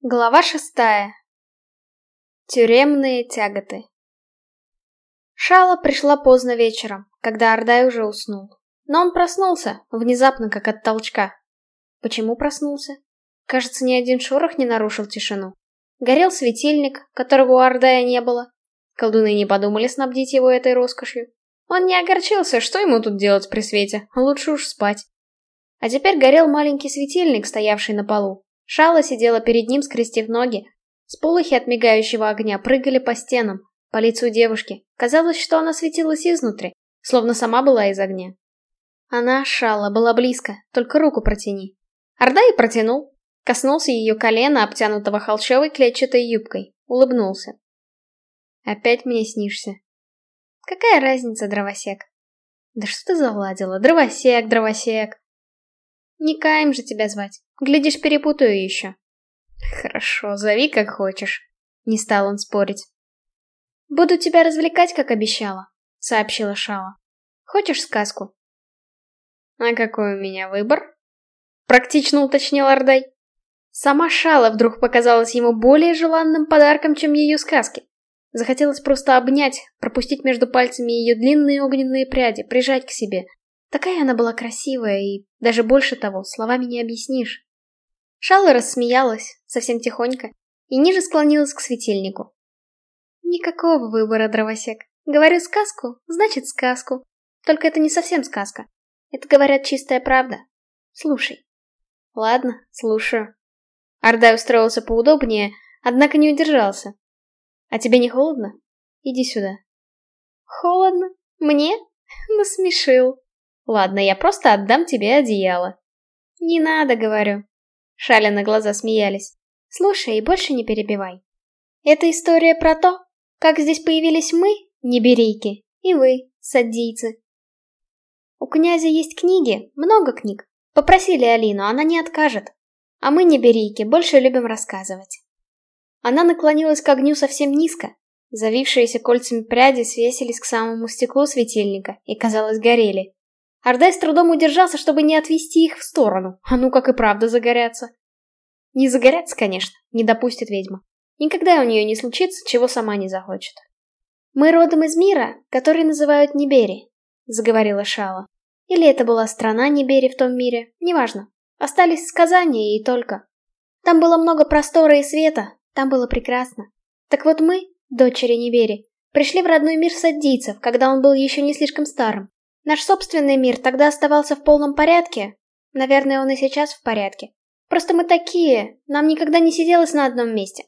Глава шестая. Тюремные тяготы. Шала пришла поздно вечером, когда Ардай уже уснул. Но он проснулся, внезапно, как от толчка. Почему проснулся? Кажется, ни один шорох не нарушил тишину. Горел светильник, которого у Ардая не было. Колдуны не подумали снабдить его этой роскошью. Он не огорчился, что ему тут делать при свете, лучше уж спать. А теперь горел маленький светильник, стоявший на полу, Шала сидела перед ним, скрестив ноги. Сполохи от мигающего огня прыгали по стенам, по лицу девушки. Казалось, что она светилась изнутри, словно сама была из огня. Она, Шала, была близко, только руку протяни. Ордай протянул, коснулся ее колена, обтянутого холщовой клетчатой юбкой, улыбнулся. Опять мне снишься. Какая разница, дровосек? Да что ты заладила? Дровосек, дровосек. Не Каем же тебя звать. Глядишь, перепутаю еще. Хорошо, зови как хочешь. Не стал он спорить. Буду тебя развлекать, как обещала, сообщила Шала. Хочешь сказку? А какой у меня выбор? Практично уточнил Ордай. Сама Шала вдруг показалась ему более желанным подарком, чем ее сказки. Захотелось просто обнять, пропустить между пальцами ее длинные огненные пряди, прижать к себе. Такая она была красивая и, даже больше того, словами не объяснишь. Шалла рассмеялась, совсем тихонько, и ниже склонилась к светильнику. Никакого выбора, дровосек. Говорю сказку, значит сказку. Только это не совсем сказка. Это, говорят, чистая правда. Слушай. Ладно, слушаю. Ардай устроился поудобнее, однако не удержался. А тебе не холодно? Иди сюда. Холодно? Мне? Насмешил. Ладно, я просто отдам тебе одеяло. Не надо, говорю. Шалины глаза смеялись. Слушай и больше не перебивай. Это история про то, как здесь появились мы, неберейки, и вы, саддийцы. У князя есть книги, много книг. Попросили Алину, она не откажет. А мы, неберейки, больше любим рассказывать. Она наклонилась к огню совсем низко. Завившиеся кольцами пряди свесились к самому стеклу светильника и, казалось, горели. Ардай с трудом удержался, чтобы не отвести их в сторону, а ну как и правда загорятся. Не загорятся, конечно, не допустит ведьма. Никогда у нее не случится, чего сама не захочет. «Мы родом из мира, который называют Нибери», — заговорила Шала. Или это была страна Нибери в том мире, неважно. Остались сказания и только. Там было много простора и света, там было прекрасно. Так вот мы, дочери Нибери, пришли в родной мир саддийцев, когда он был еще не слишком старым. Наш собственный мир тогда оставался в полном порядке. Наверное, он и сейчас в порядке. Просто мы такие, нам никогда не сиделось на одном месте.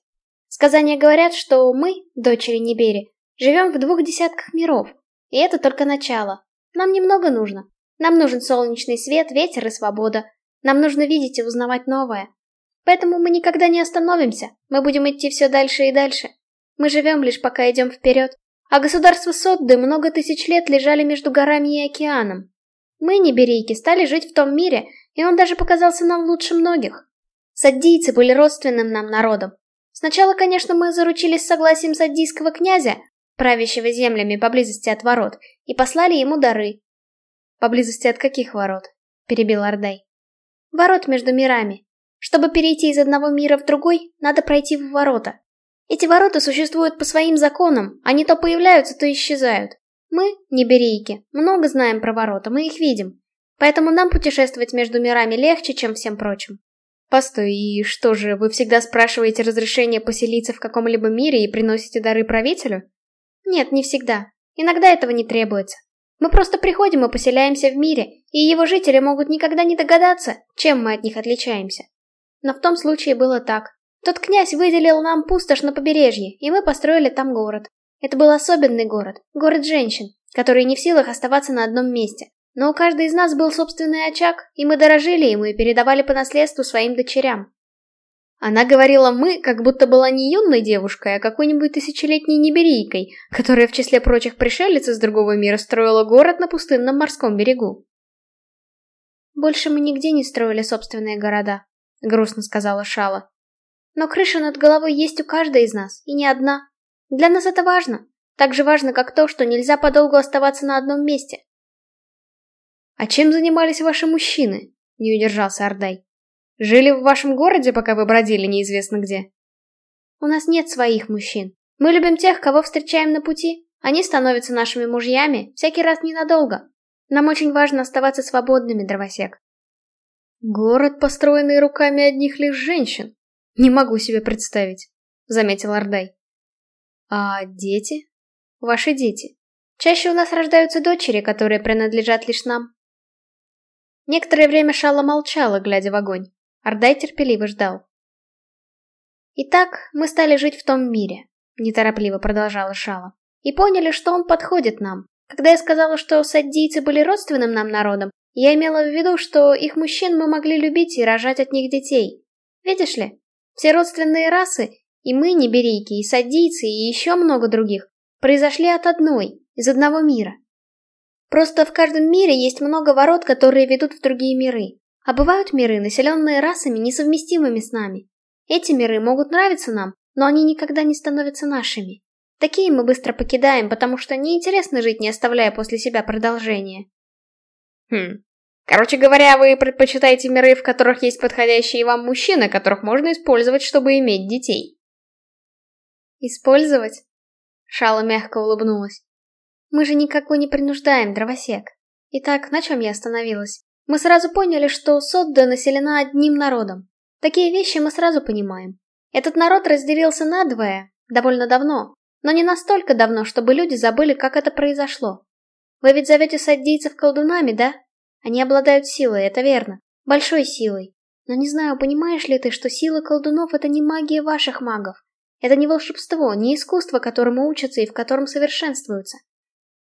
Сказания говорят, что мы, дочери Нибери, живем в двух десятках миров. И это только начало. Нам немного нужно. Нам нужен солнечный свет, ветер и свобода. Нам нужно видеть и узнавать новое. Поэтому мы никогда не остановимся. Мы будем идти все дальше и дальше. Мы живем лишь пока идем вперед. А государства Содды много тысяч лет лежали между горами и океаном. Мы, неберейки, стали жить в том мире, и он даже показался нам лучше многих. Саддийцы были родственным нам народом. Сначала, конечно, мы заручились согласием саддийского князя, правящего землями поблизости от ворот, и послали ему дары. Поблизости от каких ворот? Перебил Ардай. Ворот между мирами. Чтобы перейти из одного мира в другой, надо пройти в ворота. Эти ворота существуют по своим законам, они то появляются, то исчезают. Мы, неберейки, много знаем про ворота, мы их видим. Поэтому нам путешествовать между мирами легче, чем всем прочим. Постой, и что же, вы всегда спрашиваете разрешение поселиться в каком-либо мире и приносите дары правителю? Нет, не всегда. Иногда этого не требуется. Мы просто приходим и поселяемся в мире, и его жители могут никогда не догадаться, чем мы от них отличаемся. Но в том случае было так. Тот князь выделил нам пустошь на побережье, и мы построили там город. Это был особенный город, город женщин, которые не в силах оставаться на одном месте. Но у каждой из нас был собственный очаг, и мы дорожили ему и передавали по наследству своим дочерям. Она говорила «мы», как будто была не юной девушкой, а какой-нибудь тысячелетней неберийкой, которая в числе прочих пришелец из другого мира строила город на пустынном морском берегу. «Больше мы нигде не строили собственные города», — грустно сказала Шала. Но крыша над головой есть у каждой из нас, и не одна. Для нас это важно. Так же важно, как то, что нельзя подолгу оставаться на одном месте. «А чем занимались ваши мужчины?» — не удержался Ордай. Жили в вашем городе, пока вы бродили неизвестно где? У нас нет своих мужчин. Мы любим тех, кого встречаем на пути. Они становятся нашими мужьями, всякий раз ненадолго. Нам очень важно оставаться свободными, дровосек. Город, построенный руками одних лишь женщин. Не могу себе представить, заметил Ардай. А дети? Ваши дети. Чаще у нас рождаются дочери, которые принадлежат лишь нам. Некоторое время Шала молчала, глядя в огонь. Ардай терпеливо ждал. Итак, мы стали жить в том мире, неторопливо продолжала Шала. И поняли, что он подходит нам. Когда я сказала, что саддийцы были родственным нам народом, я имела в виду, что их мужчин мы могли любить и рожать от них детей. Видишь ли, все родственные расы, и мы, неберийки, и саддийцы, и еще много других, произошли от одной, из одного мира. Просто в каждом мире есть много ворот, которые ведут в другие миры. А бывают миры, населенные расами, несовместимыми с нами. Эти миры могут нравиться нам, но они никогда не становятся нашими. Такие мы быстро покидаем, потому что неинтересно жить, не оставляя после себя продолжения. Хм. Короче говоря, вы предпочитаете миры, в которых есть подходящие вам мужчины, которых можно использовать, чтобы иметь детей. Использовать? Шала мягко улыбнулась. Мы же никого не принуждаем, дровосек. Итак, на чем я остановилась? Мы сразу поняли, что Содда населена одним народом. Такие вещи мы сразу понимаем. Этот народ разделился надвое, довольно давно, но не настолько давно, чтобы люди забыли, как это произошло. Вы ведь зовете саддийцев колдунами, да? Они обладают силой, это верно. Большой силой. Но не знаю, понимаешь ли ты, что сила колдунов — это не магия ваших магов. Это не волшебство, не искусство, которому учатся и в котором совершенствуются.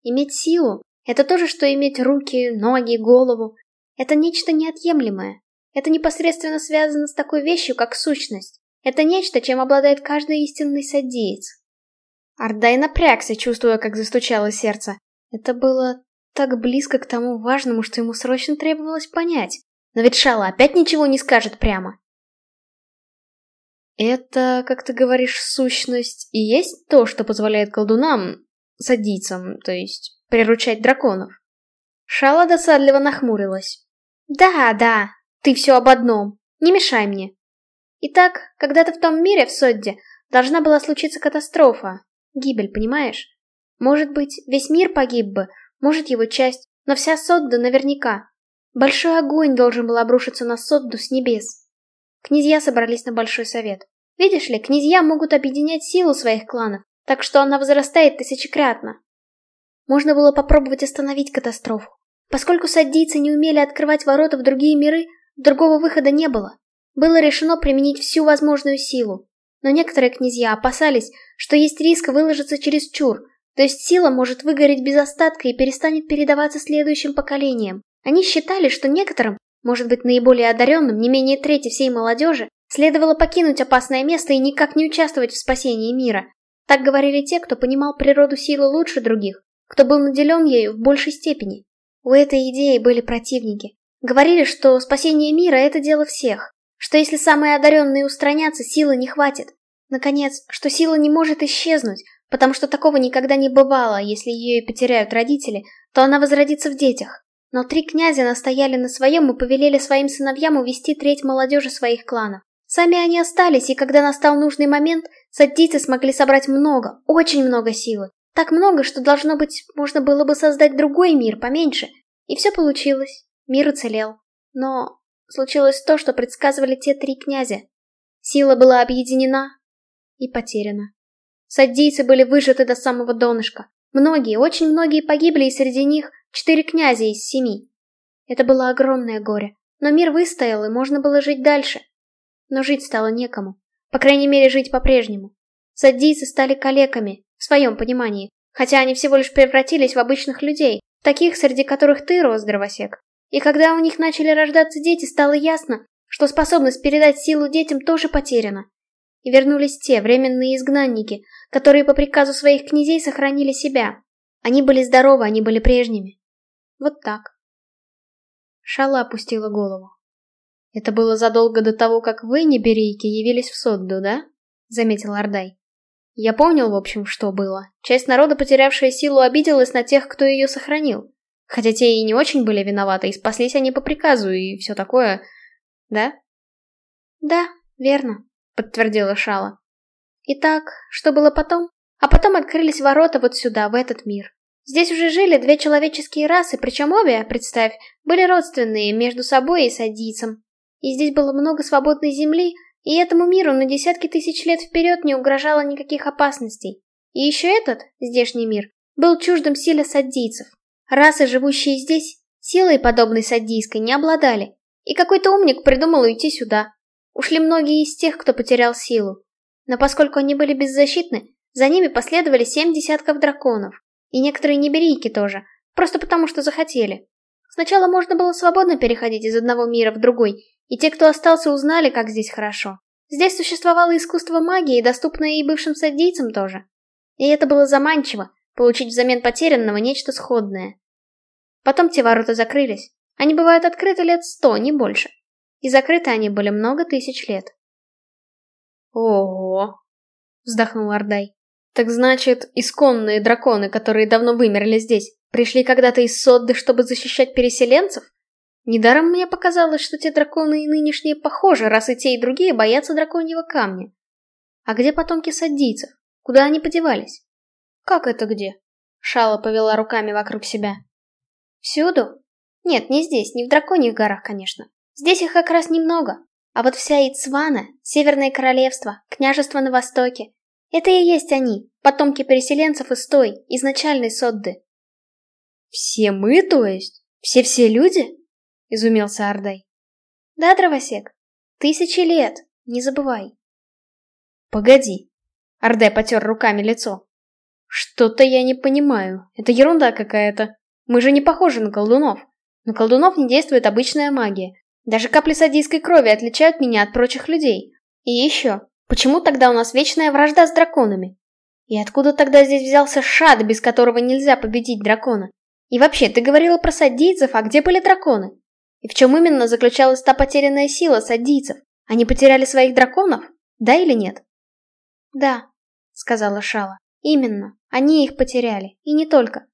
Иметь силу — это то же, что иметь руки, ноги, голову. Это нечто неотъемлемое. Это непосредственно связано с такой вещью, как сущность. Это нечто, чем обладает каждый истинный саддиец. Ардай напрягся, чувствуя, как застучало сердце. Это было так близко к тому важному, что ему срочно требовалось понять. Но ведь Шала опять ничего не скажет прямо. Это, как ты говоришь, сущность и есть то, что позволяет колдунам, садийцам, то есть приручать драконов? Шала досадливо нахмурилась. Да, да, ты все об одном. Не мешай мне. Итак, когда-то в том мире, в Содде, должна была случиться катастрофа, Гибель, понимаешь? Может быть, весь мир погиб бы, может его часть, но вся Содда наверняка. Большой огонь должен был обрушиться на Содду с небес. Князья собрались на большой совет. Видишь ли, князья могут объединять силу своих кланов, так что она возрастает тысячекратно. Можно было попробовать остановить катастрофу. Поскольку саддийцы не умели открывать ворота в другие миры, другого выхода не было. Было решено применить всю возможную силу. Но некоторые князья опасались, что есть риск выложиться через чур, то есть сила может выгореть без остатка и перестанет передаваться следующим поколениям. Они считали, что некоторым, может быть наиболее одаренным, не менее трети всей молодежи, следовало покинуть опасное место и никак не участвовать в спасении мира. Так говорили те, кто понимал природу силы лучше других, кто был наделен ею в большей степени. У этой идеи были противники. Говорили, что спасение мира — это дело всех. Что если самые одаренные устранятся, силы не хватит. Наконец, что сила не может исчезнуть, потому что такого никогда не бывало, если ее и потеряют родители, то она возродится в детях. Но три князя настояли на своем и повелели своим сыновьям увести треть молодежи своих кланов. Сами они остались, и когда настал нужный момент, саддийцы смогли собрать много, очень много силы. Так много, что, должно быть, можно было бы создать другой мир, поменьше. И все получилось. Мир уцелел. Но случилось то, что предсказывали те три князя. Сила была объединена и потеряна. Саддийцы были выжаты до самого донышка. Многие, очень многие погибли, и среди них четыре князя из семи. Это было огромное горе, но мир выстоял, и можно было жить дальше. Но жить стало некому. По крайней мере, жить по-прежнему. Саддийцы стали калеками, в своем понимании, хотя они всего лишь превратились в обычных людей, таких, среди которых ты рос, дровосек. И когда у них начали рождаться дети, стало ясно, что способность передать силу детям тоже потеряна. И вернулись те, временные изгнанники, которые по приказу своих князей сохранили себя. Они были здоровы, они были прежними. Вот так. Шала опустила голову. «Это было задолго до того, как вы, неберейки, явились в Содду, да?» — заметил Ардай. «Я помнил, в общем, что было. Часть народа, потерявшая силу, обиделась на тех, кто ее сохранил. Хотя те и не очень были виноваты, и спаслись они по приказу, и все такое. Да? Да, верно, подтвердила Шала. Итак, что было потом? А потом открылись ворота вот сюда, в этот мир. Здесь уже жили две человеческие расы, причем обе, представь, были родственные между собой и с Адийцем. И здесь было много свободной земли, и этому миру на десятки тысяч лет вперед не угрожало никаких опасностей. И еще этот, здешний мир, был чуждым силе саддийцев. Расы, живущие здесь, силой, подобной саддийской, не обладали. И какой-то умник придумал уйти сюда. Ушли многие из тех, кто потерял силу. Но поскольку они были беззащитны, за ними последовали семь десятков драконов. И некоторые неберийки тоже, просто потому что захотели. Сначала можно было свободно переходить из одного мира в другой, и те, кто остался, узнали, как здесь хорошо. Здесь существовало искусство магии, доступное и бывшим саддийцам тоже. И это было заманчиво, получить взамен потерянного нечто сходное. Потом те ворота закрылись. Они бывают открыты лет сто, не больше. И закрыты они были много тысяч лет. «Ого!» — вздохнул Ордай. Так значит, исконные драконы, которые давно вымерли здесь, пришли когда-то из Содды, чтобы защищать переселенцев? Недаром мне показалось, что те драконы и нынешние похожи, раз и те, и другие боятся драконьего камня. А где потомки саддийцев? Куда они подевались? Как это где? Шала повела руками вокруг себя. Всюду? Нет, не здесь, не в драконьих горах, конечно. Здесь их как раз немного. А вот вся Ицвана, Северное Королевство, княжество на востоке, это и есть они, потомки переселенцев из той, изначальной Содды. «Все мы, то есть? Все-все люди?» — изумился Ардай. «Да, дровосек. Тысячи лет, не забывай». «Погоди». Ардай потер руками лицо. «Что-то я не понимаю. Это ерунда какая-то. Мы же не похожи на колдунов. На колдунов не действует обычная магия. Даже капли садийской крови отличают меня от прочих людей. И еще, Почему тогда у нас вечная вражда с драконами? И откуда тогда здесь взялся шад, без которого нельзя победить дракона? И вообще, ты говорила про садийцев, а где были драконы? И в чем именно заключалась та потерянная сила садийцев? Они потеряли своих драконов? Да или нет? Да, сказала Шала. Именно, они их потеряли. И не только.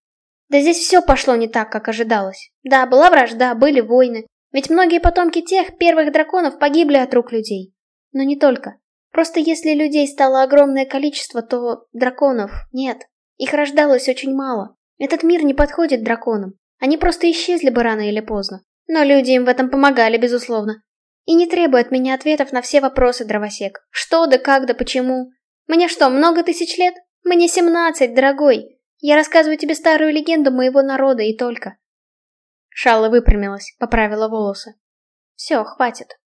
Да здесь все пошло не так, как ожидалось. Да, была вражда, были войны. Ведь многие потомки тех первых драконов погибли от рук людей. Но не только. Просто если людей стало огромное количество, то драконов нет. Их рождалось очень мало. Этот мир не подходит драконам. Они просто исчезли бы рано или поздно. Но люди им в этом помогали, безусловно. И не требуй от меня ответов на все вопросы, дровосек. Что да как да почему. Мне что, много тысяч лет? Мне семнадцать, дорогой. Я рассказываю тебе старую легенду моего народа и только. Шалла выпрямилась, поправила волосы. Все, хватит.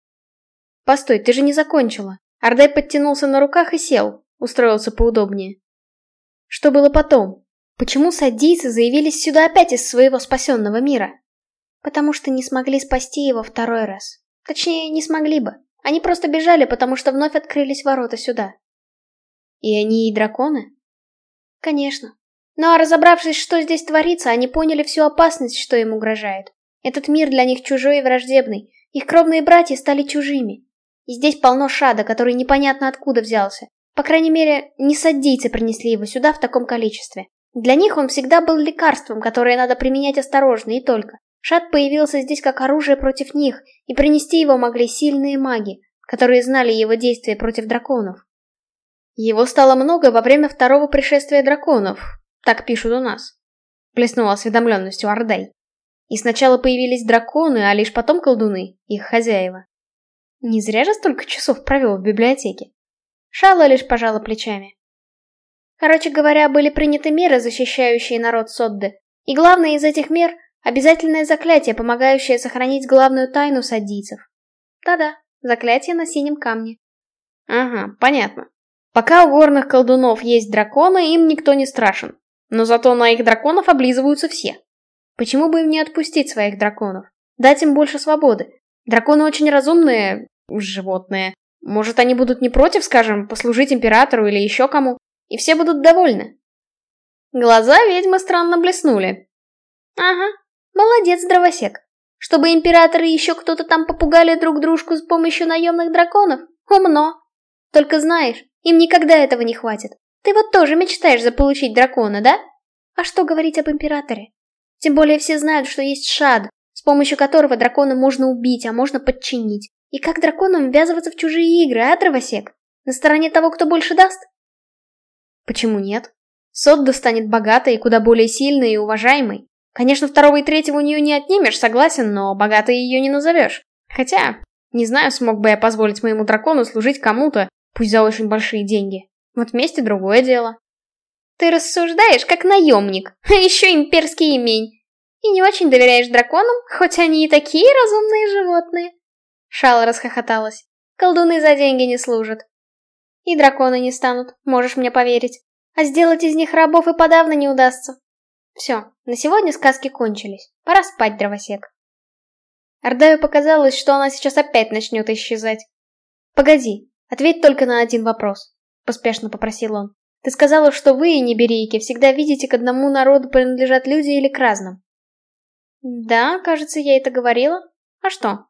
Постой, ты же не закончила. Ардай подтянулся на руках и сел, устроился поудобнее. Что было потом? Почему садийцы заявились сюда опять из своего спасенного мира? Потому что не смогли спасти его второй раз. Точнее, не смогли бы. Они просто бежали, потому что вновь открылись ворота сюда. И они и драконы? Конечно. Ну а разобравшись, что здесь творится, они поняли всю опасность, что им угрожает. Этот мир для них чужой и враждебный. Их кровные братья стали чужими. И здесь полно шада, который непонятно откуда взялся. По крайней мере, не саддийцы принесли его сюда в таком количестве. Для них он всегда был лекарством, которое надо применять осторожно и только. Шад появился здесь как оружие против них, и принести его могли сильные маги, которые знали его действия против драконов. Его стало много во время второго пришествия драконов, так пишут у нас. Плеснула осведомленностью Ордай. И сначала появились драконы, а лишь потом колдуны, их хозяева. Не зря же столько часов провел в библиотеке. Шала лишь пожала плечами. Короче говоря, были приняты меры, защищающие народ Содды. И главное из этих мер — обязательное заклятие, помогающее сохранить главную тайну садийцев. Да-да, заклятие на синем камне. Ага, понятно. Пока у горных колдунов есть драконы, им никто не страшен. Но зато на их драконов облизываются все. Почему бы им не отпустить своих драконов? Дать им больше свободы. Драконы очень разумные, животные. Может, они будут не против, скажем, послужить императору или еще кому, и все будут довольны. Глаза ведьмы странно блеснули. Ага, молодец, дровосек. Чтобы императоры и еще кто-то там попугали друг дружку с помощью наемных драконов? Умно. Только знаешь, им никогда этого не хватит. Ты вот тоже мечтаешь заполучить дракона, да? А что говорить об императоре? Тем более все знают, что есть Шад, с помощью которого дракона можно убить, а можно подчинить. И как драконам ввязываться в чужие игры, а, дровосек? На стороне того, кто больше даст? Почему нет? Содда станет богатой и куда более сильной и уважаемой. Конечно, второго и третьего у нее не отнимешь, согласен, но богатой ее не назовешь. Хотя, не знаю, смог бы я позволить моему дракону служить кому-то, пусть за очень большие деньги. Вот вместе другое дело. Ты рассуждаешь, как наемник, а еще имперский имень. И не очень доверяешь драконам, хоть они и такие разумные животные. Шала расхохоталась. Колдуны за деньги не служат. И драконы не станут, можешь мне поверить. А сделать из них рабов и подавно не удастся. Все, на сегодня сказки кончились. Пора спать, дровосек. Ардаю показалось, что она сейчас опять начнет исчезать. «Погоди, ответь только на один вопрос», — поспешно попросил он. «Ты сказала, что вы, неберейки, всегда видите, к одному народу принадлежат люди или к разным». «Да, кажется, я это говорила. А что?»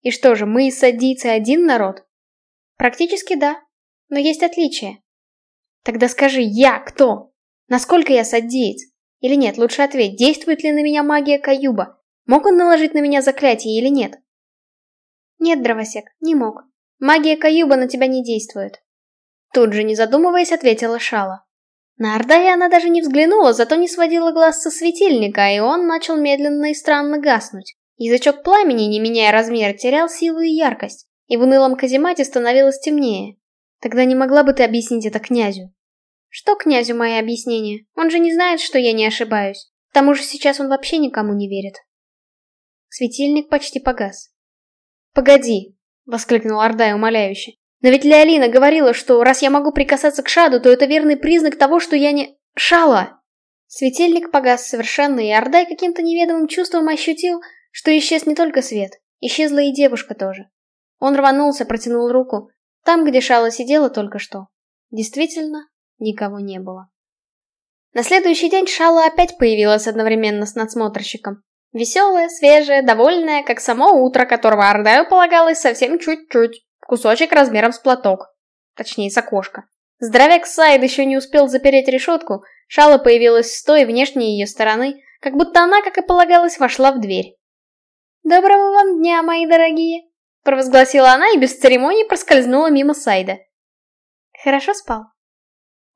«И что же, мы и садийцы один народ?» «Практически да, но есть отличия». «Тогда скажи, я кто? Насколько я садиец? Или нет, лучше ответь, действует ли на меня магия Каюба? Мог он наложить на меня заклятие или нет? Нет, Дровосек, не мог. Магия Каюба на тебя не действует. Тут же, не задумываясь, ответила Шала. На Ордая она даже не взглянула, зато не сводила глаз со светильника, и он начал медленно и странно гаснуть. Язычок пламени, не меняя размер, терял силу и яркость, и в унылом каземате становилось темнее. Тогда не могла бы ты объяснить это князю? Что князю мои объяснения? Он же не знает, что я не ошибаюсь. К тому же сейчас он вообще никому не верит. Светильник почти погас. «Погоди!» — воскликнул Ордай умоляюще. «Но ведь Леолина говорила, что раз я могу прикасаться к Шаду, то это верный признак того, что я не... Шала!» Светильник погас совершенно, и Ордай каким-то неведомым чувством ощутил, что исчез не только свет, исчезла и девушка тоже. Он рванулся, протянул руку. Там, где Шала сидела только что. Действительно, никого не было. На следующий день Шала опять появилась одновременно с надсмотрщиком. Веселая, свежая, довольная, как само утро, которого Ардаю полагалось совсем чуть-чуть. Кусочек размером с платок. Точнее, с окошка. Здоровяк Сайд еще не успел запереть решетку, Шала появилась с той внешней ее стороны, как будто она, как и полагалось, вошла в дверь. «Доброго вам дня, мои дорогие!» провозгласила она и без церемоний проскользнула мимо Сайда. «Хорошо спал?»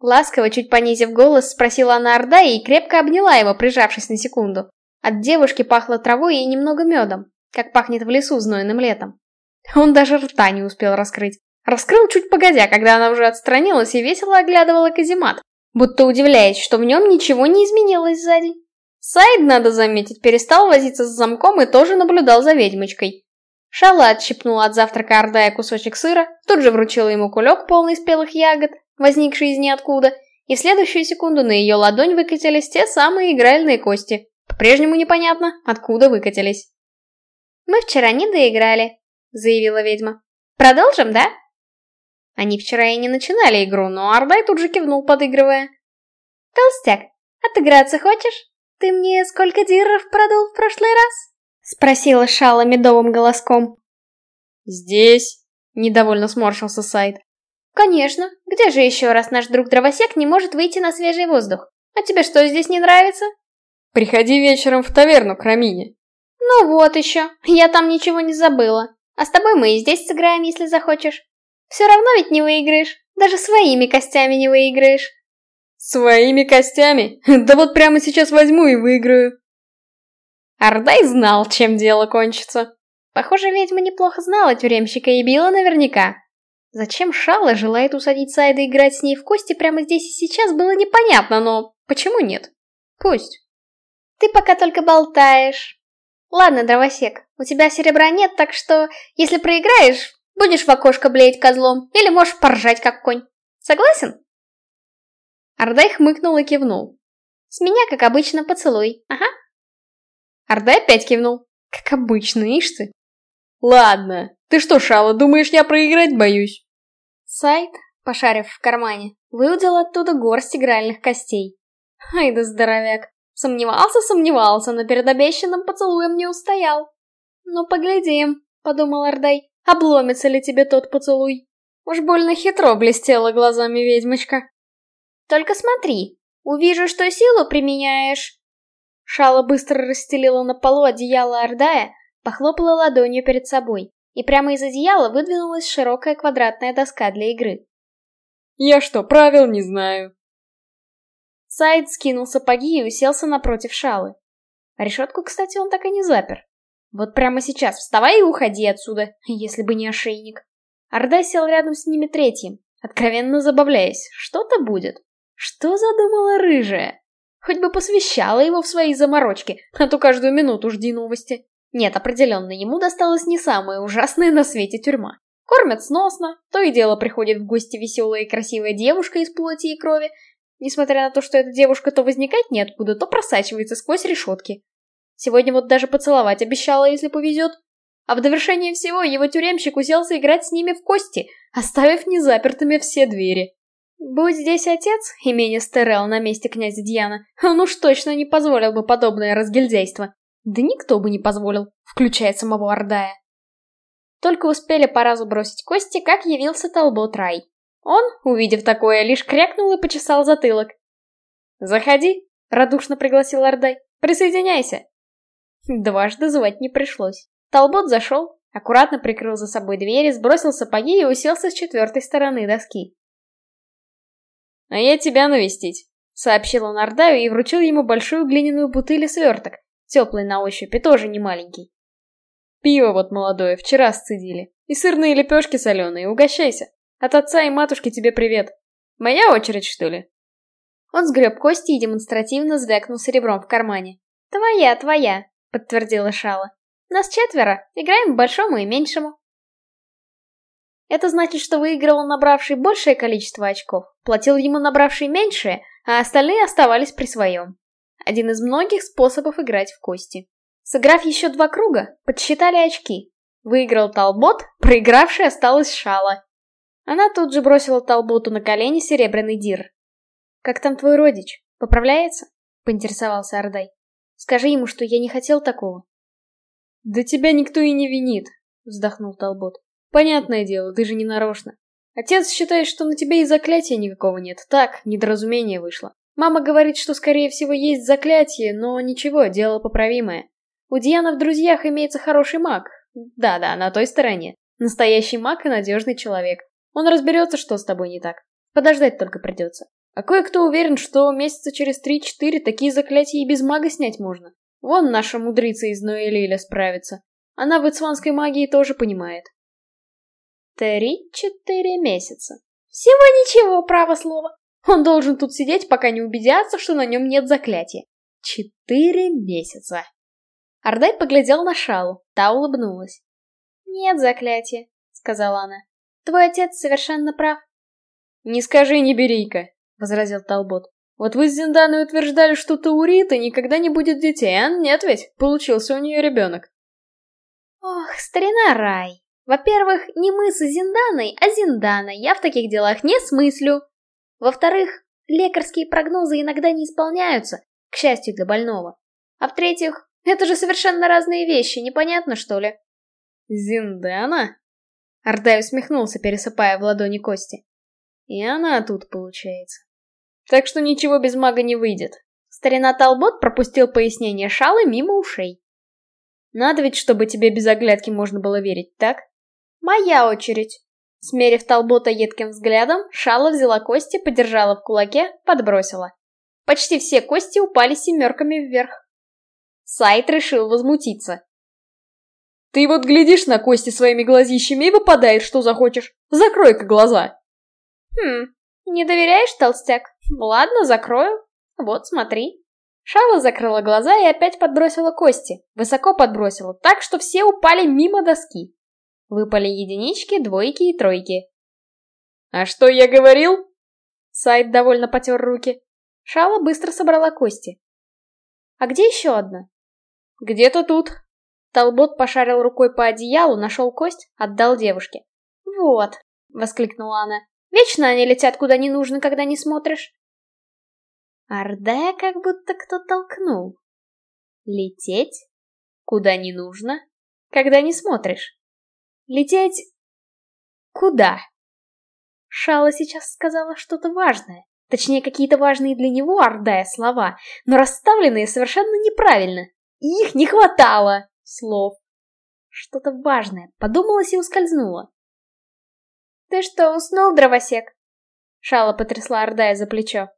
Ласково, чуть понизив голос, спросила она Орда и крепко обняла его, прижавшись на секунду. От девушки пахло травой и немного медом, как пахнет в лесу знойным летом. Он даже рта не успел раскрыть. Раскрыл чуть погодя, когда она уже отстранилась и весело оглядывала каземат, будто удивляясь, что в нем ничего не изменилось сзади. Сайд, надо заметить, перестал возиться с замком и тоже наблюдал за ведьмочкой. Шала отщипнула от завтрака Ордая кусочек сыра, тут же вручила ему кулек, полный спелых ягод, возникший из ниоткуда, и в следующую секунду на ее ладонь выкатились те самые игральные кости. По-прежнему непонятно, откуда выкатились. «Мы вчера не доиграли», — заявила ведьма. «Продолжим, да?» Они вчера и не начинали игру, но Ардай тут же кивнул, подыгрывая. «Толстяк, отыграться хочешь? Ты мне сколько дирров продал в прошлый раз?» Спросила Шала медовым голоском. «Здесь», — недовольно сморщился Сайд. «Конечно. Где же еще раз наш друг Дровосек не может выйти на свежий воздух? А тебе что, здесь не нравится?» «Приходи вечером в таверну к Рамине». «Ну вот еще. Я там ничего не забыла. А с тобой мы и здесь сыграем, если захочешь. Все равно ведь не выиграешь. Даже своими костями не выиграешь». «Своими костями? Да вот прямо сейчас возьму и выиграю». Ардай знал, чем дело кончится. Похоже, ведьма неплохо знала тюремщика и била наверняка. Зачем Шала желает усадить Сайда играть с ней в кости прямо здесь и сейчас, было непонятно, но почему нет? Пусть. Ты пока только болтаешь. Ладно, дровосек, у тебя серебра нет, так что, если проиграешь, будешь в окошко блеять козлом, или можешь поржать как конь. Согласен? Ардай хмыкнул и кивнул. С меня, как обычно, поцелуй, ага. Ардай опять кивнул. Как обычно, ишь ты. Ладно, ты что, Шала, думаешь, я проиграть боюсь? Сайт, пошарив в кармане, выудил оттуда горсть игральных костей. Ай да здоровяк. Сомневался, сомневался, но перед обещанным поцелуем не устоял. «Ну, поглядим», — подумал Ордай, — «обломится ли тебе тот поцелуй?» Уж больно хитро блестела глазами ведьмочка. «Только смотри, увижу, что силу применяешь». Шала быстро расстелила на полу одеяло Ордая, похлопала ладонью перед собой и прямо из одеяла выдвинулась широкая квадратная доска для игры. «Я что, правил не знаю?» Сайд скинул сапоги и уселся напротив шалы. Решетку, кстати, он так и не запер. Вот прямо сейчас вставай и уходи отсюда, если бы не ошейник. Ордай сел рядом с ними третьим, откровенно забавляясь. Что-то будет. Что задумала рыжая? Хоть бы посвящала его в свои заморочки, а то каждую минуту жди новости. Нет, определенно, ему досталась не самая ужасная на свете тюрьма. Кормят сносно, то и дело приходит в гости веселая и красивая девушка из плоти и крови. Несмотря на то, что эта девушка то возникать неоткуда, то просачивается сквозь решетки. Сегодня вот даже поцеловать обещала, если повезет. А в довершение всего его тюремщик уселся играть с ними в кости, оставив незапертыми все двери. Будь здесь отец, имени Стерел на месте князя Дьяна, он уж точно не позволил бы подобное разгильдяйство. Да никто бы не позволил, включая самого Ордая. Только успели по разу бросить кости, как явился Толбот Рай. Он, увидев такое, лишь крякнул и почесал затылок. «Заходи», — радушно пригласил Ордай, — «присоединяйся». Дважды звать не пришлось. Толбот зашел, аккуратно прикрыл за собой двери, сбросил сапоги и уселся с четвертой стороны доски. «А я тебя навестить», — сообщил он Ордаю и вручил ему большую глиняную бутыль и сверток, теплый на ощупь и тоже не маленький. «Пиво вот молодое, вчера сцедили. И сырные лепешки соленые, угощайся. От отца и матушки тебе привет. Моя очередь, что ли?» Он сгреб кости и демонстративно звякнул серебром в кармане. «Твоя, твоя», — подтвердила Шала. «Нас четверо, играем большому и меньшему». Это значит, что выигрывал набравший большее количество очков, платил ему набравший меньшее, а остальные оставались при своем. Один из многих способов играть в кости. Сыграв еще два круга, подсчитали очки. Выиграл Талбот, проигравший осталась Шала. Она тут же бросила Талботу на колени серебряный дир. «Как там твой родич? Поправляется?» — поинтересовался Ордай. «Скажи ему, что я не хотел такого». «Да тебя никто и не винит», — вздохнул Талбот. Понятное дело, ты же не нарочно. Отец считает, что на тебе и заклятия никакого нет. Так, недоразумение вышло. Мама говорит, что скорее всего есть заклятие, но ничего, дело поправимое. У Диана в друзьях имеется хороший маг. Да-да, на той стороне. Настоящий маг и надежный человек. Он разберется, что с тобой не так. Подождать только придется. А кое-кто уверен, что месяца через три-четыре такие заклятия и без мага снять можно. Вон наша мудрица из Ноэлиля справится. Она в ицванской магии тоже понимает. Три-четыре месяца. Всего ничего, право слово. Он должен тут сидеть, пока не убедятся, что на нем нет заклятия. Четыре месяца. Ардай поглядел на Шалу, та улыбнулась. «Нет заклятия», — сказала она. «Твой отец совершенно прав». «Не скажи, не бери-ка», — возразил Талбот. «Вот вы с Зинданой утверждали, что Таурита никогда не будет детей, а нет ведь, получился у нее ребенок». «Ох, старина Рай», во-первых, не мы с Зинданой, а Зиндана, я в таких делах не смыслю. Во-вторых, лекарские прогнозы иногда не исполняются, к счастью для больного. А в-третьих, это же совершенно разные вещи, непонятно что ли? Зиндана? Ардай усмехнулся, пересыпая в ладони кости. И она тут получается. Так что ничего без мага не выйдет. Старина Талбот пропустил пояснение Шалы мимо ушей. Надо ведь, чтобы тебе без оглядки можно было верить, так? «Моя очередь!» Смерив Толбота едким взглядом, Шала взяла кости, подержала в кулаке, подбросила. Почти все кости упали семерками вверх. Сайт решил возмутиться. «Ты вот глядишь на кости своими глазищами и выпадает, что захочешь. Закрой-ка глаза!» «Хм, не доверяешь, толстяк? Ладно, закрою. Вот, смотри». Шала закрыла глаза и опять подбросила кости. Высоко подбросила, так что все упали мимо доски. Выпали единички, двойки и тройки. «А что я говорил?» Сайд довольно потер руки. Шала быстро собрала кости. «А где еще одна?» «Где-то тут». Толбот пошарил рукой по одеялу, нашел кость, отдал девушке. «Вот», — воскликнула она, — «вечно они летят куда не нужно, когда не смотришь». Ордая как будто кто толкнул. Лететь? Куда не нужно, когда не смотришь. Лететь... Куда? Шала сейчас сказала что-то важное. Точнее, какие-то важные для него, Ордая, слова, но расставленные совершенно неправильно. И их не хватало слов. Что-то важное. Подумалось и ускользнуло. «Ты что, уснул, дровосек?» Шала потрясла Ордая за плечо.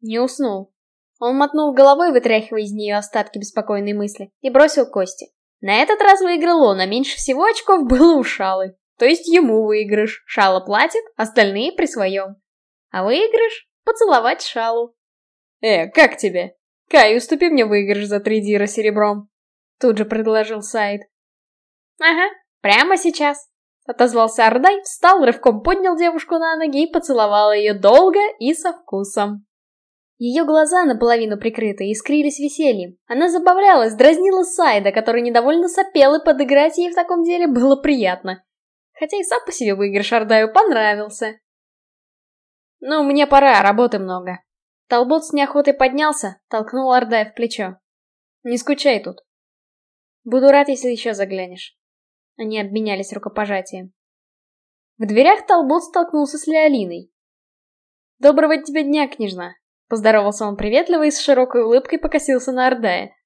Не уснул. Он мотнул головой, вытряхивая из нее остатки беспокойной мысли, и бросил кости. На этот раз выиграл он, а меньше всего очков было у Шалы. То есть ему выигрыш. Шала платит, остальные при своем. А выигрыш — поцеловать Шалу. «Э, как тебе? Кай, уступи мне выигрыш за три дира серебром!» Тут же предложил Сайд. «Ага, прямо сейчас!» Отозвался Ардай, встал, рывком поднял девушку на ноги и поцеловал ее долго и со вкусом. Ее глаза, наполовину прикрытые, искрились весельем. Она забавлялась, дразнила Сайда, который недовольно сопел, и подыграть ей в таком деле было приятно. Хотя и сам по себе выигрыш Ардаю понравился. «Ну, мне пора, работы много». Толбот с неохотой поднялся, толкнул Ордай в плечо. «Не скучай тут. Буду рад, если еще заглянешь». Они обменялись рукопожатием. В дверях Толбот столкнулся с Леолиной. «Доброго тебе дня, княжна!» Поздоровался он приветливо и с широкой улыбкой покосился на Ордая.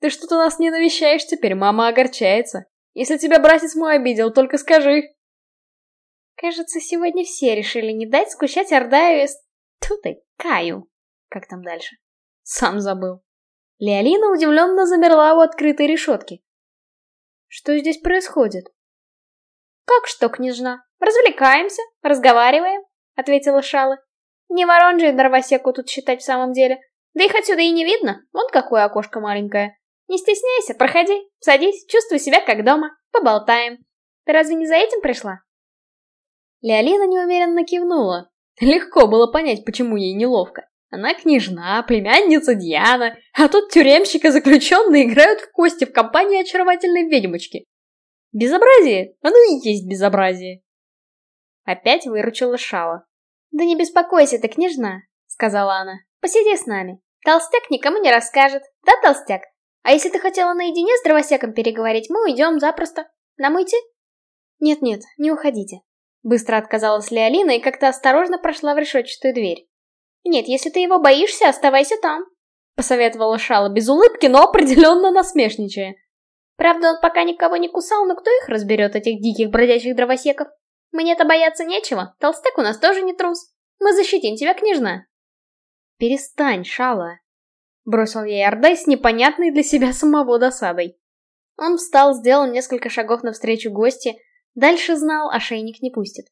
«Ты что-то нас не навещаешь теперь, мама огорчается. Если тебя братец мой обидел, только скажи». Кажется, сегодня все решили не дать скучать Ордаю и... Тут и Каю. Как там дальше? Сам забыл. Леолина удивленно замерла у открытой решетки. Что здесь происходит? Как что, княжна? Развлекаемся, разговариваем, ответила Шала. Не ворон же дровосеку тут считать в самом деле. Да их отсюда и не видно, вон какое окошко маленькое. Не стесняйся, проходи, садись, чувствуй себя как дома, поболтаем. Ты разве не за этим пришла? Леолина неуверенно кивнула. Легко было понять, почему ей неловко. Она княжна, племянница Диана, а тут тюремщик и заключенные играют в кости в компании очаровательной ведьмочки. Безобразие? Оно и есть безобразие. Опять выручила Шала. «Да не беспокойся ты, княжна», — сказала она. «Посиди с нами. Толстяк никому не расскажет. Да, толстяк? А если ты хотела наедине с дровосеком переговорить, мы уйдем запросто. Нам уйти?» «Нет-нет, не уходите». Быстро отказалась Леолина и как-то осторожно прошла в решетчатую дверь. «Нет, если ты его боишься, оставайся там», — посоветовала Шала без улыбки, но определенно насмешничая. «Правда, он пока никого не кусал, но кто их разберет, этих диких бродячих дровосеков?» Мне-то бояться нечего, толстяк у нас тоже не трус. Мы защитим тебя, княжна. Перестань, Шала. Бросил ей Ордай с непонятной для себя самого досадой. Он встал, сделал несколько шагов навстречу гости, дальше знал, ошейник не пустит.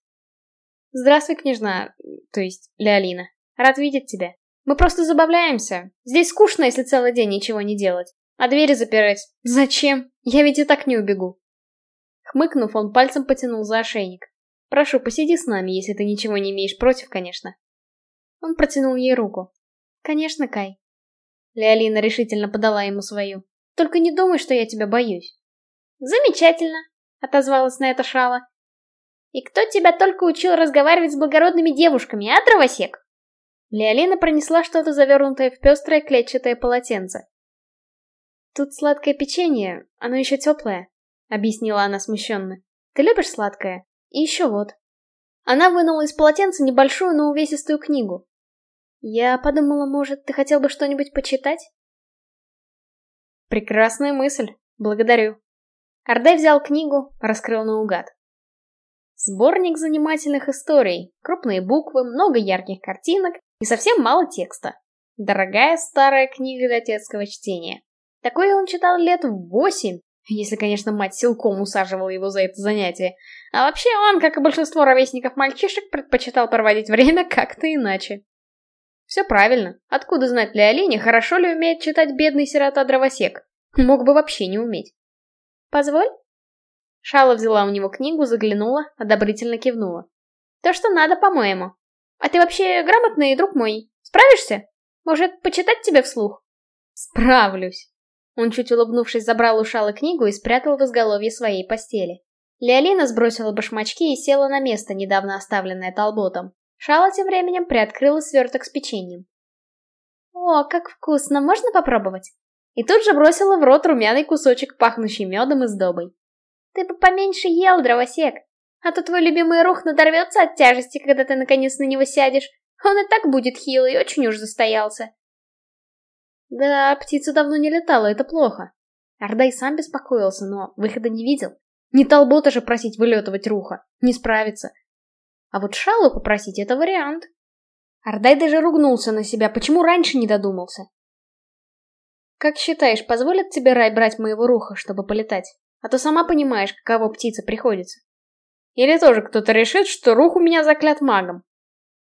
Здравствуй, княжна, то есть Леолина. Рад видеть тебя. Мы просто забавляемся. Здесь скучно, если целый день ничего не делать. А двери запирать. Зачем? Я ведь и так не убегу. Хмыкнув, он пальцем потянул за ошейник. Прошу, посиди с нами, если ты ничего не имеешь против, конечно. Он протянул ей руку. Конечно, Кай. Леолина решительно подала ему свою. Только не думай, что я тебя боюсь. Замечательно, отозвалась на это Шала. И кто тебя только учил разговаривать с благородными девушками, а, дровосек? Леолина пронесла что-то завернутое в пестрое клетчатое полотенце. «Тут сладкое печенье, оно еще теплое», — объяснила она смущенно. «Ты любишь сладкое?» И еще вот. Она вынула из полотенца небольшую, но увесистую книгу. Я подумала, может, ты хотел бы что-нибудь почитать? Прекрасная мысль. Благодарю. Ардай взял книгу, раскрыл наугад. Сборник занимательных историй, крупные буквы, много ярких картинок и совсем мало текста. Дорогая старая книга для детского чтения. Такое он читал лет в восемь, если, конечно, мать силком усаживала его за это занятие. А вообще он, как и большинство ровесников мальчишек, предпочитал проводить время как-то иначе. Все правильно. Откуда знать Леолине, хорошо ли умеет читать бедный сирота-дровосек? Мог бы вообще не уметь. Позволь? Шала взяла у него книгу, заглянула, одобрительно кивнула. То, что надо, по-моему. А ты вообще грамотный, друг мой. Справишься? Может, почитать тебе вслух? Справлюсь. Он, чуть улыбнувшись, забрал у Шалы книгу и спрятал в изголовье своей постели. Леолина сбросила башмачки и села на место, недавно оставленное Толботом. Шала тем временем приоткрыла сверток с печеньем. «О, как вкусно! Можно попробовать?» И тут же бросила в рот румяный кусочек, пахнущий медом и сдобой. «Ты бы поменьше ел, дровосек, а то твой любимый рух надорвется от тяжести, когда ты наконец на него сядешь. Он и так будет хилый, очень уж застоялся. Да, птица давно не летала, это плохо. Ардай сам беспокоился, но выхода не видел. Не Толбота же просить вылетывать руха. Не справится. А вот Шалу попросить — это вариант. Ардай даже ругнулся на себя, почему раньше не додумался. Как считаешь, позволят тебе рай брать моего руха, чтобы полетать? А то сама понимаешь, каково птице приходится. Или тоже кто-то решит, что рух у меня заклят магом?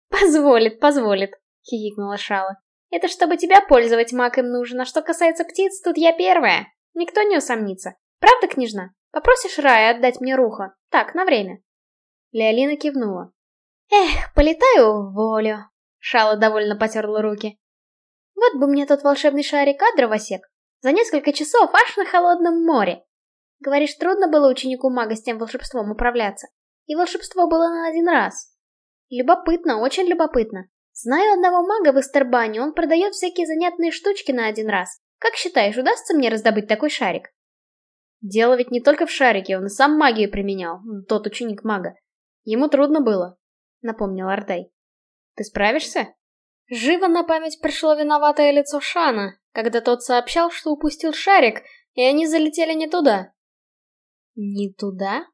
Позволит, позволит, хихикнула Шала. Это чтобы тебя пользовать маг им нужен, а что касается птиц, тут я первая. Никто не усомнится. Правда, княжна? Попросишь Рая отдать мне рухо? Так, на время. Леолина кивнула. Эх, полетаю в волю. Шала довольно потерла руки. Вот бы мне тот волшебный шарик, а, дровосек? За несколько часов аж на холодном море. Говоришь, трудно было ученику мага с тем волшебством управляться. И волшебство было на один раз. Любопытно, очень любопытно. Знаю одного мага в Эстербане, он продает всякие занятные штучки на один раз. Как считаешь, удастся мне раздобыть такой шарик? Дело ведь не только в шарике, он и сам магию применял, тот ученик мага. Ему трудно было, напомнил Ардай. Ты справишься? Живо на память пришло виноватое лицо Шана, когда тот сообщал, что упустил шарик, и они залетели не туда. Не туда?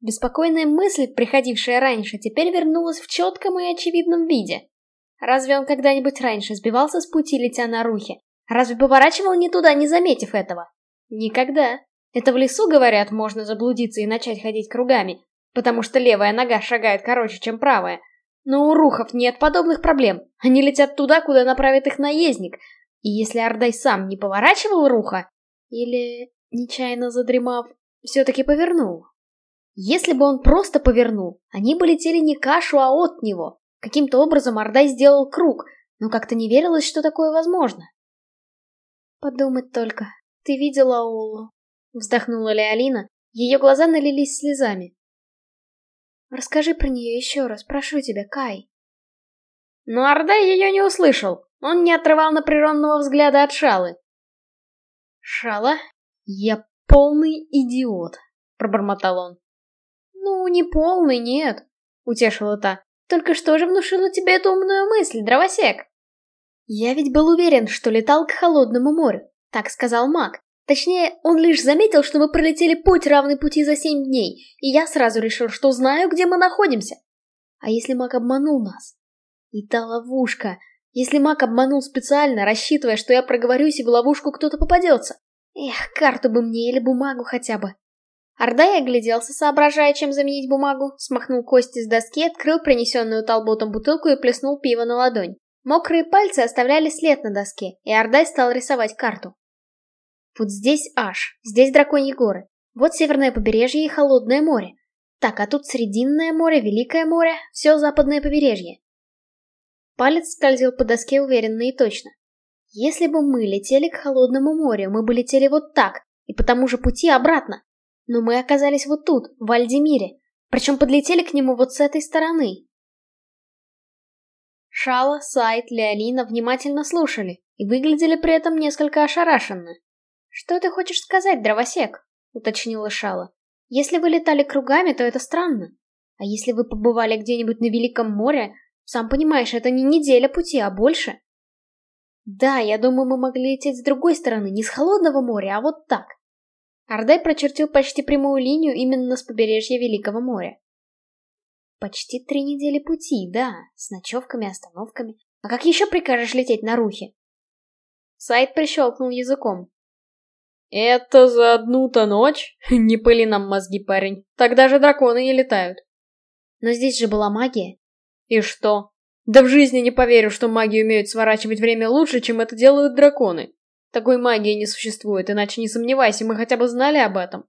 Беспокойная мысль, приходившая раньше, теперь вернулась в четком и очевидном виде. Разве он когда-нибудь раньше сбивался с пути, летя на рухе? Разве поворачивал не туда, не заметив этого? Никогда. Это в лесу, говорят, можно заблудиться и начать ходить кругами, потому что левая нога шагает короче, чем правая. Но у рухов нет подобных проблем. Они летят туда, куда направит их наездник. И если Ардай сам не поворачивал руха, или, нечаянно задремав, все-таки повернул. Если бы он просто повернул, они бы летели не кашу, а от него. Каким-то образом Ардай сделал круг, но как-то не верилось, что такое возможно. Подумать только, ты видела Олу? Вздохнула Леолина, ее глаза налились слезами. Расскажи про нее еще раз, прошу тебя, Кай. Но Ардай ее не услышал. Он не отрывал напряженного взгляда от Шалы. «Шала, я полный идиот», — пробормотал он. «Ну, не полный, нет», — утешила та. «Только что же внушило тебе эту умную мысль, дровосек?» «Я ведь был уверен, что летал к холодному морю», — так сказал маг. Точнее, он лишь заметил, что мы пролетели путь, равный пути за семь дней, и я сразу решил, что знаю, где мы находимся. А если маг обманул нас? И та ловушка. Если маг обманул специально, рассчитывая, что я проговорюсь и в ловушку кто-то попадется. Эх, карту бы мне или бумагу хотя бы. Ардай огляделся, соображая, чем заменить бумагу, смахнул кости с доски, открыл принесенную толботом бутылку и плеснул пиво на ладонь. Мокрые пальцы оставляли след на доске, и Ардай стал рисовать карту. Вот здесь Аш, здесь Драконьи горы. Вот северное побережье и холодное море. Так, а тут Срединное море, Великое море, все западное побережье. Палец скользил по доске уверенно и точно. Если бы мы летели к холодному морю, мы бы летели вот так, и по тому же пути обратно. Но мы оказались вот тут, в Альдемире, причем подлетели к нему вот с этой стороны. Шала, Сайт, Леолина внимательно слушали и выглядели при этом несколько ошарашенно. «Что ты хочешь сказать, дровосек?» — уточнила Шала. «Если вы летали кругами, то это странно. А если вы побывали где-нибудь на Великом море, сам понимаешь, это не неделя пути, а больше». «Да, я думаю, мы могли лететь с другой стороны, не с холодного моря, а вот так». Ардай прочертил почти прямую линию именно с побережья Великого моря. Почти три недели пути, да, с ночевками, остановками. А как еще прикажешь лететь на рухе? Сайт прищелкнул языком. «Это за одну-то ночь? Не пыли нам мозги, парень. Тогда же драконы не летают». «Но здесь же была магия». «И что? Да в жизни не поверю, что маги умеют сворачивать время лучше, чем это делают драконы. Такой магии не существует, иначе не сомневайся, мы хотя бы знали об этом».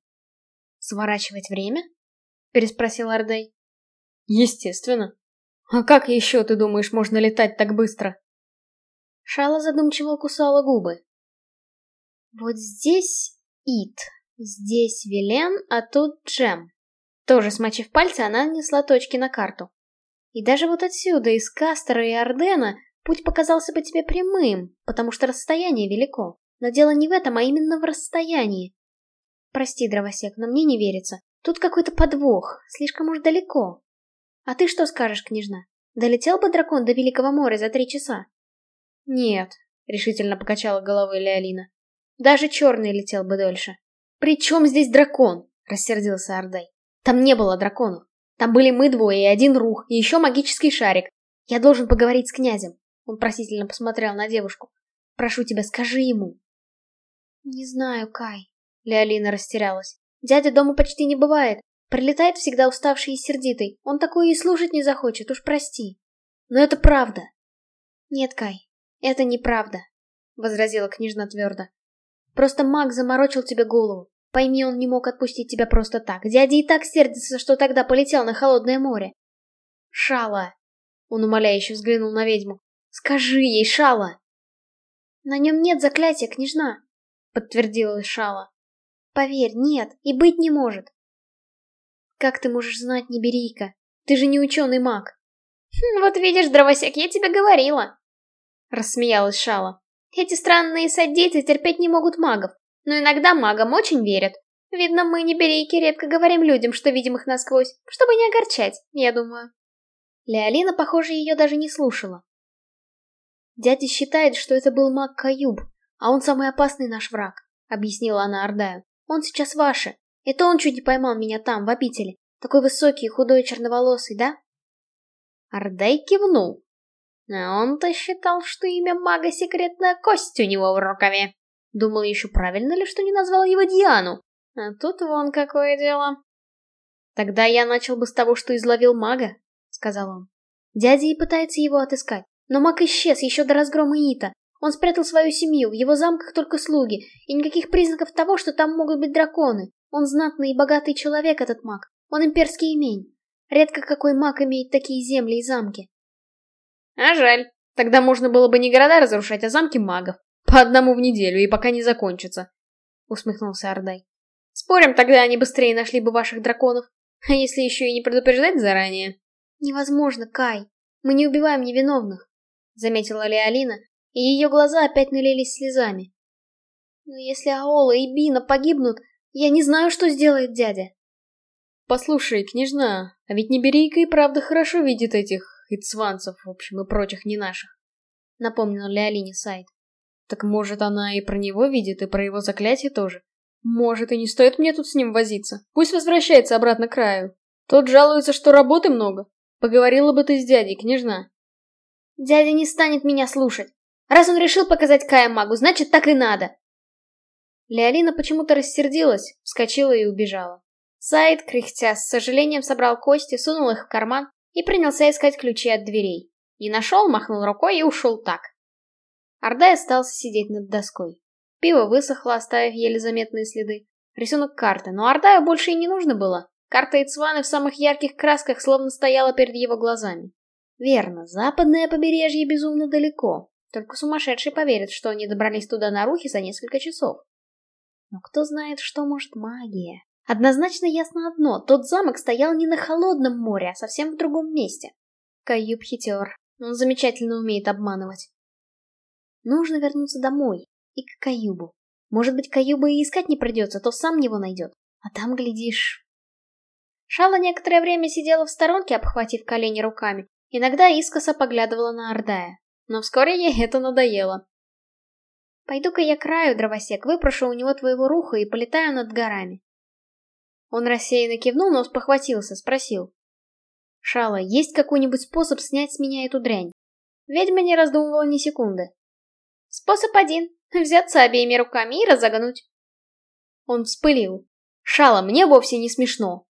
«Сворачивать время?» — переспросил Ардей. «Естественно. А как еще, ты думаешь, можно летать так быстро?» Шала задумчиво кусала губы. Вот здесь Ит, здесь Вилен, а тут Джем. Тоже смочив пальцы, она нанесла точки на карту. И даже вот отсюда, из Кастера и Ордена, путь показался бы тебе прямым, потому что расстояние велико. Но дело не в этом, а именно в расстоянии. Прости, дровосек, но мне не верится. Тут какой-то подвох, слишком уж далеко. А ты что скажешь, княжна? Долетел бы дракон до Великого моря за три часа? Нет, решительно покачала головой Леолина. Даже черный летел бы дольше. При чем здесь дракон? рассердился Ардай. Там не было драконов. Там были мы двое и один рух, и еще магический шарик. Я должен поговорить с князем. Он просительно посмотрел на девушку. Прошу тебя, скажи ему. Не знаю, Кай. Леолина растерялась. Дядя дома почти не бывает. Прилетает всегда уставший и сердитый. Он такое и слушать не захочет, уж прости. Но это правда. Нет, Кай, это неправда, возразила княжна твердо. Просто маг заморочил тебе голову. Пойми, он не мог отпустить тебя просто так. Дядя и так сердится, что тогда полетел на холодное море. Шала. Он умоляюще взглянул на ведьму. Скажи ей, Шала. На нем нет заклятия, княжна, подтвердила Шала. Поверь, нет, и быть не может. Как ты можешь знать, Неберийка? Ты же не ученый маг. Хм, вот видишь, дровосек, я тебе говорила. Рассмеялась Шала. Эти странные саддейцы терпеть не могут магов, но иногда магам очень верят. Видно, мы, неберейки, редко говорим людям, что видим их насквозь, чтобы не огорчать, я думаю. Леолина, похоже, ее даже не слушала. Дядя считает, что это был маг Каюб, а он самый опасный наш враг, объяснила она Ардаю. Он сейчас ваше. Это он чуть не поймал меня там, в обители. Такой высокий, худой, черноволосый, да? Ардай кивнул. А он-то считал, что имя мага секретная кость у него в рукаве. Думал еще правильно ли, что не назвал его Диану. А тут вон какое дело. Тогда я начал бы с того, что изловил мага, сказал он. Дядя и пытается его отыскать. Но маг исчез еще до разгрома Ита. Он спрятал свою семью, в его замках только слуги, и никаких признаков того, что там могут быть драконы. Он знатный и богатый человек, этот маг. Он имперский имень. Редко какой маг имеет такие земли и замки. А жаль. Тогда можно было бы не города разрушать, а замки магов. По одному в неделю, и пока не закончится. Усмехнулся Ардай. Спорим, тогда они быстрее нашли бы ваших драконов. А если еще и не предупреждать заранее? Невозможно, Кай. Мы не убиваем невиновных. Заметила Леолина, и ее глаза опять налились слезами. Но если Аола и Бина погибнут, я не знаю, что сделает дядя. Послушай, княжна, а ведь Неберийка и правда хорошо видит этих ицванцев, в общем, и прочих не наших. Напомнил Леолине Сайт. Так может она и про него видит, и про его заклятие тоже? Может, и не стоит мне тут с ним возиться. Пусть возвращается обратно к краю. Тот жалуется, что работы много. Поговорила бы ты с дядей, княжна. Дядя не станет меня слушать. Раз он решил показать Кая магу, значит, так и надо. Леолина почему-то рассердилась, вскочила и убежала. Сайд, кряхтя, с сожалением собрал кости, сунул их в карман и принялся искать ключи от дверей. Не нашел, махнул рукой и ушел так. Ордай остался сидеть над доской. Пиво высохло, оставив еле заметные следы. Рисунок карты, но Ардаю больше и не нужно было. Карта Ицваны в самых ярких красках словно стояла перед его глазами. Верно, западное побережье безумно далеко. Только сумасшедший поверит, что они добрались туда на рухе за несколько часов. Но кто знает, что может магия? Однозначно ясно одно, тот замок стоял не на холодном море, а совсем в другом месте. Каюб хитер, он замечательно умеет обманывать. Нужно вернуться домой и к Каюбу. Может быть, Каюба и искать не придется, то сам его найдет. А там, глядишь... Шала некоторое время сидела в сторонке, обхватив колени руками. Иногда искоса поглядывала на Ордая. Но вскоре ей это надоело. «Пойду-ка я краю, дровосек, выпрошу у него твоего руха и полетаю над горами». Он рассеянно кивнул, но спохватился, спросил. «Шала, есть какой-нибудь способ снять с меня эту дрянь?» Ведьма не раздумывала ни секунды. Способ один — взяться обеими руками и разогнуть. Он вспылил. Шала, мне вовсе не смешно.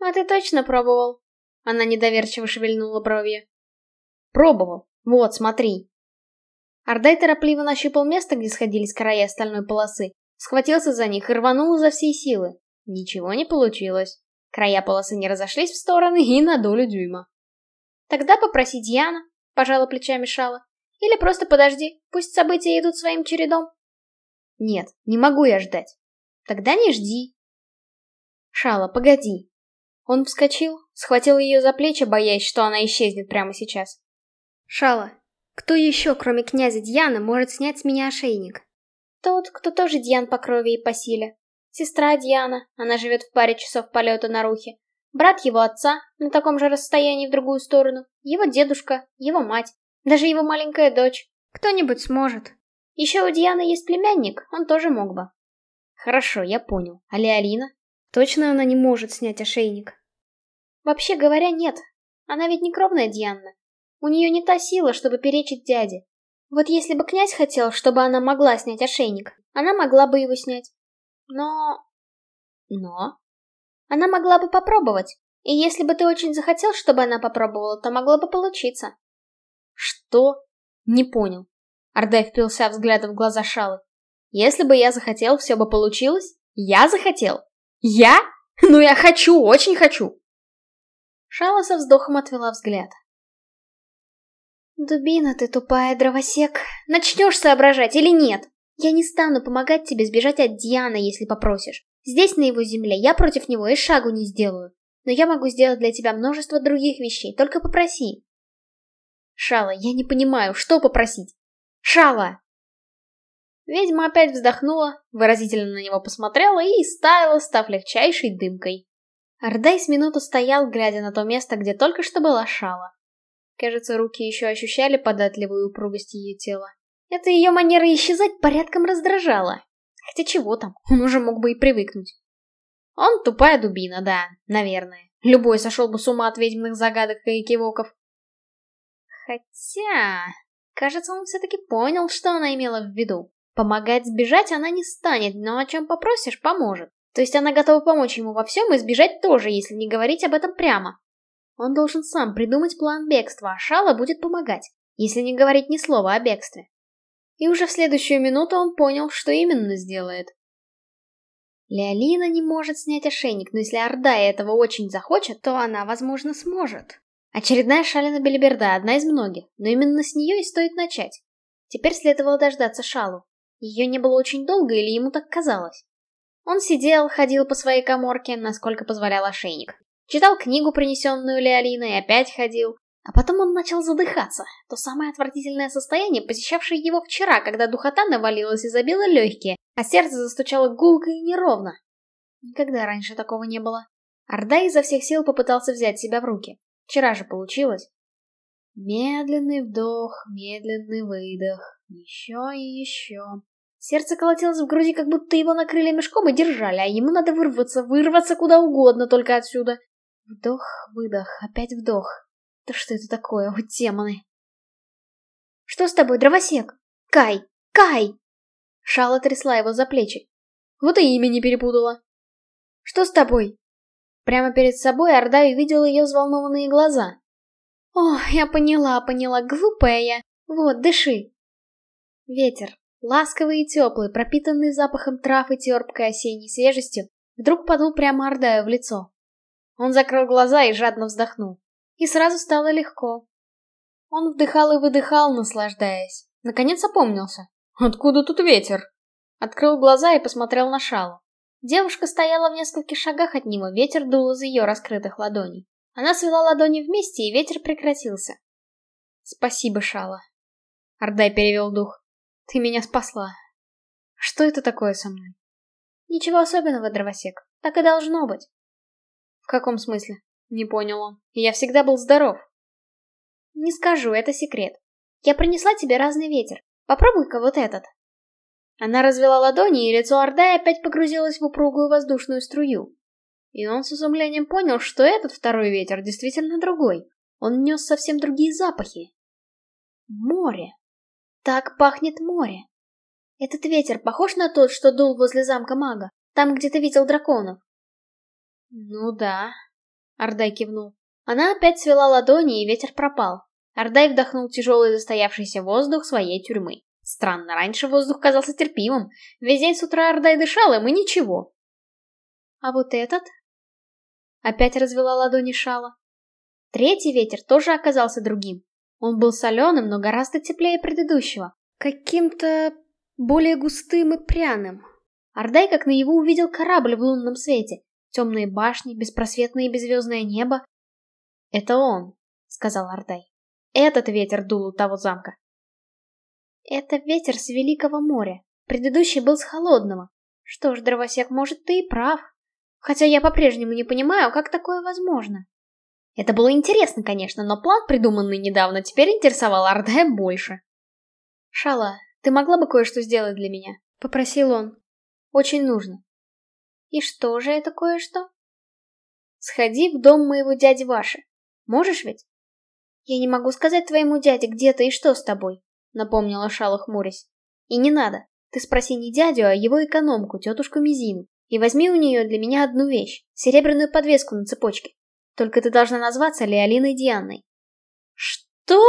А ты точно пробовал? Она недоверчиво шевельнула бровью. Пробовал. Вот, смотри. Ардай торопливо нащупал место, где сходились края стальной полосы, схватился за них и рванул за всей силы. Ничего не получилось. Края полосы не разошлись в стороны и на долю дюйма. Тогда попроси Диана, пожала плечами Шала. Или просто подожди, пусть события идут своим чередом. Нет, не могу я ждать. Тогда не жди. Шала, погоди. Он вскочил, схватил ее за плечи, боясь, что она исчезнет прямо сейчас. Шала, кто еще, кроме князя Дьяна, может снять с меня ошейник? Тот, кто тоже Дьян по крови и по силе. Сестра Дьяна, она живет в паре часов полета на Рухе. Брат его отца, на таком же расстоянии в другую сторону. Его дедушка, его мать. Даже его маленькая дочь. Кто-нибудь сможет. Еще у Дианы есть племянник, он тоже мог бы. Хорошо, я понял. А Леолина? Точно она не может снять ошейник? Вообще говоря, нет. Она ведь не кровная Диана. У нее не та сила, чтобы перечить дяде. Вот если бы князь хотел, чтобы она могла снять ошейник, она могла бы его снять. Но... Но... Она могла бы попробовать. И если бы ты очень захотел, чтобы она попробовала, то могло бы получиться. Что? Не понял. Ардай впился взглядом в глаза Шалы. Если бы я захотел, все бы получилось? Я захотел? Я? Ну я хочу, очень хочу. Шала со вздохом отвела взгляд. «Дубина ты тупая, дровосек. Начнешь соображать или нет? Я не стану помогать тебе сбежать от Дианы, если попросишь. Здесь, на его земле, я против него и шагу не сделаю. Но я могу сделать для тебя множество других вещей, только попроси». «Шала, я не понимаю, что попросить? Шала!» Ведьма опять вздохнула, выразительно на него посмотрела и стаяла, став легчайшей дымкой. Ардай с минуту стоял, глядя на то место, где только что была Шала. Кажется, руки еще ощущали податливую упругость ее тела. Это ее манера исчезать порядком раздражала. Хотя чего там, он уже мог бы и привыкнуть. Он тупая дубина, да, наверное. Любой сошел бы с ума от ведьмных загадок и кивоков. Хотя... Кажется, он все-таки понял, что она имела в виду. Помогать сбежать она не станет, но о чем попросишь, поможет. То есть она готова помочь ему во всем и сбежать тоже, если не говорить об этом прямо. Он должен сам придумать план бегства, а Шала будет помогать, если не говорить ни слова о бегстве. И уже в следующую минуту он понял, что именно сделает. Леолина не может снять ошейник, но если Орда этого очень захочет, то она, возможно, сможет. Очередная Шалина Белиберда, одна из многих, но именно с нее и стоит начать. Теперь следовало дождаться Шалу. Ее не было очень долго или ему так казалось. Он сидел, ходил по своей коморке, насколько позволял ошейник. Читал книгу, принесенную Леолиной, и опять ходил. А потом он начал задыхаться. То самое отвратительное состояние, посещавшее его вчера, когда духота навалилась и забила легкие, а сердце застучало гулко и неровно. Никогда раньше такого не было. Орда изо всех сил попытался взять себя в руки. Вчера же получилось. Медленный вдох, медленный выдох. Еще и еще. Сердце колотилось в груди, как будто его накрыли мешком и держали, а ему надо вырваться, вырваться куда угодно, только отсюда. Вдох, выдох, опять вдох. Да что это такое, о демоны? Что с тобой, дровосек? Кай! Кай! Шала трясла его за плечи. Вот и имя не перепутала. Что с тобой? Прямо перед собой Орда увидела ее взволнованные глаза. О, я поняла, поняла, глупая я. Вот, дыши. Ветер, ласковый и теплый, пропитанный запахом трав и терпкой осенней свежестью, вдруг подул прямо Ордаю в лицо. Он закрыл глаза и жадно вздохнул. И сразу стало легко. Он вдыхал и выдыхал, наслаждаясь. Наконец опомнился. Откуда тут ветер? Открыл глаза и посмотрел на Шалу. Девушка стояла в нескольких шагах от него, ветер дул из ее раскрытых ладоней. Она свела ладони вместе, и ветер прекратился. «Спасибо, Шала». Ардай перевел дух. «Ты меня спасла. Что это такое со мной?» «Ничего особенного, дровосек. Так и должно быть». «В каком смысле?» Не понял он. «Я всегда был здоров». «Не скажу, это секрет. Я принесла тебе разный ветер. Попробуй-ка вот этот». Она развела ладони, и лицо Ордая опять погрузилось в упругую воздушную струю. И он с изумлением понял, что этот второй ветер действительно другой. Он нес совсем другие запахи. Море. Так пахнет море. Этот ветер похож на тот, что дул возле замка мага, там, где ты видел драконов? Ну да. Ардай кивнул. Она опять свела ладони, и ветер пропал. Ардай вдохнул тяжелый застоявшийся воздух своей тюрьмы. Странно, раньше воздух казался терпимым. Весь день с утра Ардай дышал, им и ничего. А вот этот? Опять развела ладони Шала. Третий ветер тоже оказался другим. Он был соленым, но гораздо теплее предыдущего. Каким-то более густым и пряным. Ардай как наяву увидел корабль в лунном свете. Темные башни, беспросветное и беззвездное небо. «Это он», — сказал Ардай. «Этот ветер дул у того замка». «Это ветер с Великого моря. Предыдущий был с Холодного. Что ж, дровосек, может, ты и прав. Хотя я по-прежнему не понимаю, как такое возможно. Это было интересно, конечно, но план, придуманный недавно, теперь интересовал Ардая больше. «Шала, ты могла бы кое-что сделать для меня?» — попросил он. «Очень нужно». И что же это кое-что? Сходи в дом моего дяди Ваши. Можешь ведь? Я не могу сказать твоему дяде, где ты и что с тобой, напомнила Шала хмурясь. И не надо. Ты спроси не дядю, а его экономку, тетушку Мизину. И возьми у нее для меня одну вещь — серебряную подвеску на цепочке. Только ты должна назваться Леолиной Дианной. Что?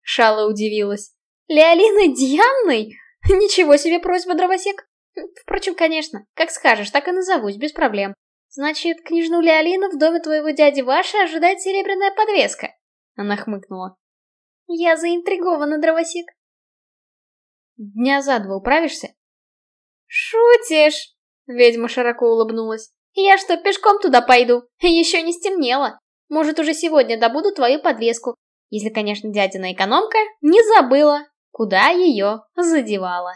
Шала удивилась. Леолиной Дианной? Ничего себе просьба, дровосек. Впрочем, конечно, как скажешь, так и назовусь, без проблем. Значит, княжну Леолину в доме твоего дяди Ваши ожидает серебряная подвеска. Она хмыкнула. Я заинтригована, дровосек. Дня за два управишься? Шутишь? Ведьма широко улыбнулась. Я что, пешком туда пойду? Еще не стемнело. Может, уже сегодня добуду твою подвеску. Если, конечно, дядина экономка не забыла, куда ее задевала.